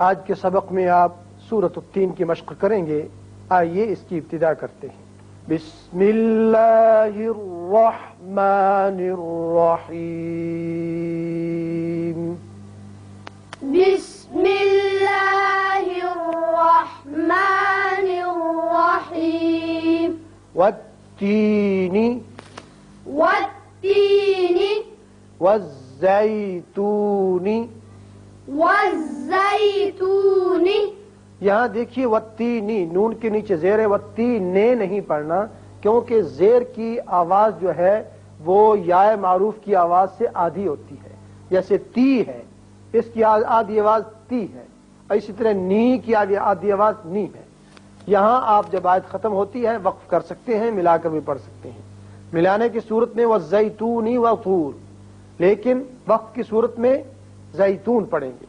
آج کے سبق میں آپ سورت التین کی مشق کریں گے۔ آئیے اس کی ابتدا کرتے ہیں۔ بسم اللہ الرحمن الرحیم۔ بسم الله الرحمن الرحيم والتین۔ والتين والزیتون۔ والزيتون یہاں دیکھیے وتینی نون کے نیچے زیر وتی نے نہیں پڑھنا، کیونکہ زیر کی آواز جو ہے، وہ یا معروف کی آواز سے آدھی ہوتی ہے، جیسے تی ہے، اس کی آدھی آواز تی ہے، اسی طرح نی کی آدھی آواز نی ہے۔ یہاں آپ جب آیت ختم ہوتی ہے، وقف کر سکتے ہیں، ملا کر بھی پڑھ سکتے ہیں۔ ملانے کی صورت میں وہ زیتونی و فور لیکن وقف کی صورت میں زیتون پڑھیں گے۔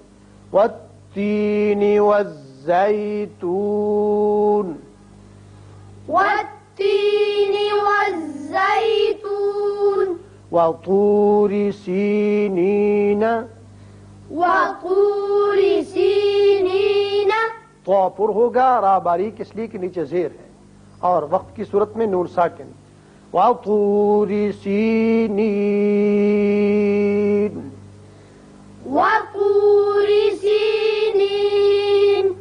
والتین والزیتون۔ والتين والزيتون وطور سینین۔ وطور سينين تو پر ہوگا را باریک اس لیے؟ کہ نیچے زیر ہے۔ اور وقت کی صورت میں نور ساکن۔ وطور سینین۔ وطور سينين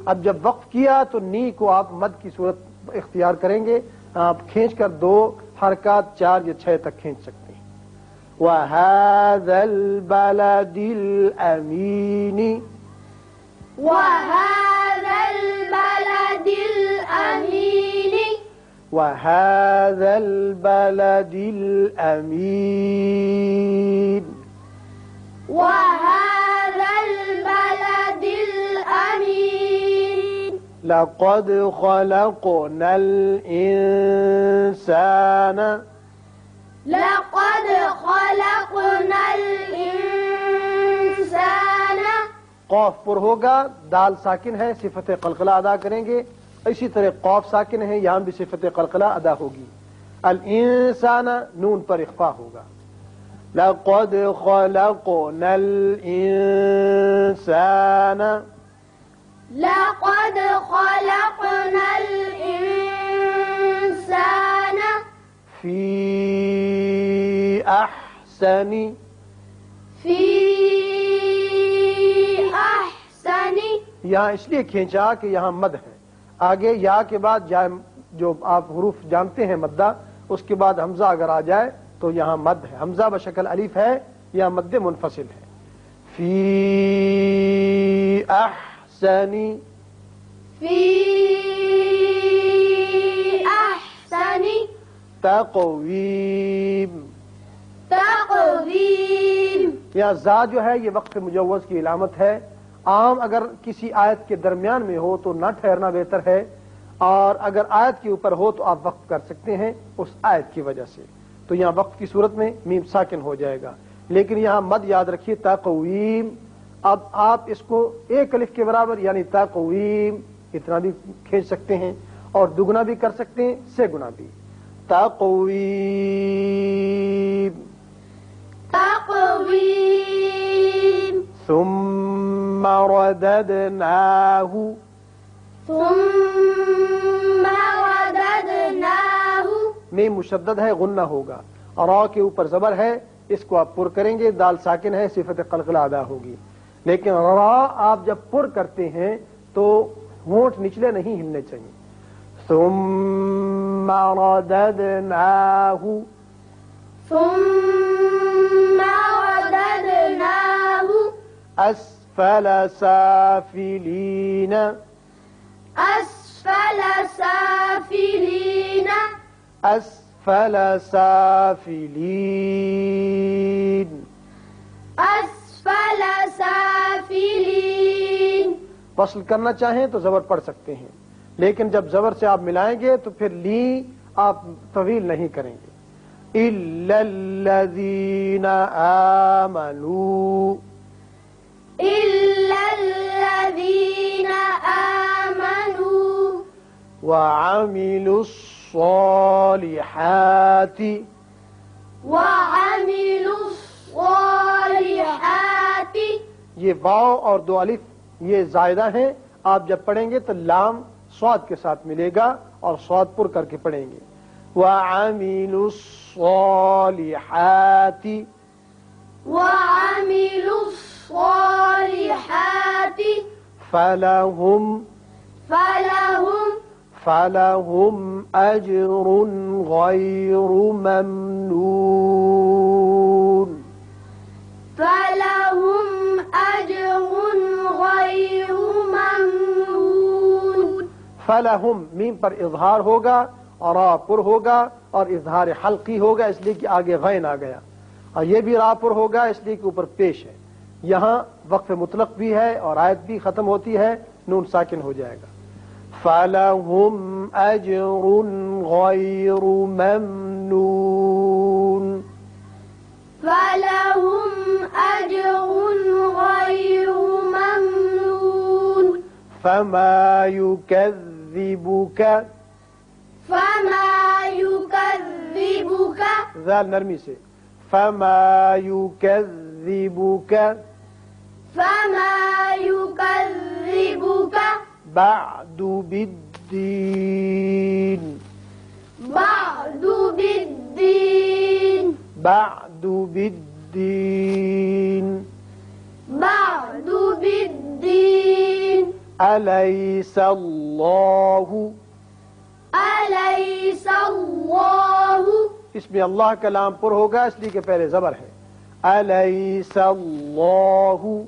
اب جب وقف کیا تو نی کو آپ مد کی صورت اختیار کریں گے۔ آپ کھینچ کر دو حرکات چار یا چھ تک کھینچ سکتے ہیں۔ وَهَذَا الْبَلَدِ الْأَمِينِ۔ وهذا البلد الأمين۔ وَهَذَا الْبَلَدِ الْأَمِينِ۔ وهذا لَقَدْ خَلَقْنَا الْإِنسَانَ. لقد خلقنا الإنسان. قوف پر ہوگا دال ساکن ہے صفت قلقلہ ادا کریں گے۔ اسی طرح قوف ساکن ہے یہاں بھی صفت قلقلہ ادا ہوگی۔ الانسان نون پر اخفا ہوگا۔ لقد خلقنا الانسان لقد خلقنا الإنسان في احسن في أحسن یہاں اس لیے کھینچا کہ یہاں مد ہے۔ آگے یا کے بعد جو آپ حروف جانتے ہیں مدہ اس کے بعد حمزہ اگر آ جائے تو یہاں مد ہے۔ حمزہ بشکل الف ہے یا مد منفصل ہے۔ فی احسن في أحسن تقویم تقويم. یا زا جو ہے یہ وقت مجوز کی علامت ہے۔ عام اگر کسی آیت کے درمیان میں ہو تو نہ ٹھہرنا بہتر ہے اور اگر آیت کے اوپر ہو تو آپ وقت کر سکتے ہیں اس آیت کی وجہ سے۔ تو یہاں وقت کی صورت میں میم ساکن ہو جائے گا۔ لیکن یہاں مد یاد رکھیے تقویم۔ اب آپ اس کو ایک الف کے برابر یعنی تقویم اتنا بھی کھینچ سکتے ہیں اور دگنا بھی کر سکتے ہیں سے گنا بھی۔ تقویم تقويم ثم رددناه۔ ثم رددناه۔ میں مشدد ہے غنہ ہوگا۔ اور کے اوپر زبر ہے اس کو آپ پر کریں گے دال ساکن ہے صفت قلقلہ ادا ہوگی۔ لیکن را آپ جب پر کرتے ہیں تو ہونٹ نچلے نہیں ہلنے چاہیے۔ ثم رددناه ثم رددناه اسفل سافلين أسفل سافلين اسفل سافلين أسفل سافلين فصل کرنا چاہیں تو زبر پڑھ سکتے ہیں لیکن جب زبر سے آپ ملائیں گے تو پھر لی آپ طویل نہیں کریں گے۔ الَّذِينَ آمَنُوا۔ إلا الذين آمنوا۔ وعملوا الصالحات۔ وعملوا یہ واو اور دو الف یہ زائدہ ہیں۔ آپ جب پڑھیں گے تو لام سواد کے ساتھ ملے گا اور سواد پر کر کے پڑھیں گے۔ وَعَمِلُوا الصَّالِحَاتِ وعملوا الصالحات فَلَهُمْ فلهم فَلَهُمْ أَجْرٌ غَيْرُ مَمْنُونٍ۔ فَلَهُمْ میم پر اظہار ہوگا اور را پر ہوگا اور اظہار حلقی ہوگا اس لیے کہ آگے غین آ گیا۔ اور یہ بھی را پر ہوگا اس لیے کہ اوپر پیش ہے۔ یہاں وقف مطلق بھی ہے اور آیت بھی ختم ہوتی ہے نون ساکن ہو جائے گا۔ فَلَهُمْ أَجْرٌ غَيْرُ مَمْنُونٍ۔ فلهم أجر غير ممنون۔ فَمَا يُكَذِّبُكَ فما يكذبك ذال نرمی سے فَمَا يُكَذِّبُكَ فما يكذبك بَعْدُ بِالدِّينِ بعد بالدين بعد بالدين أليس الله؟ أليس الله؟ اس میں اللہ کا لام پر ہوگا اس لیے کہ پہلے زبر ہے۔ أليس الله؟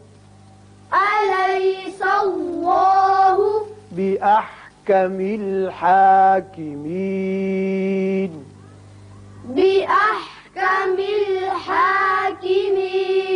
أليس الله؟ بأحكم الحاكمين۔ بأحكم الحاكمين۔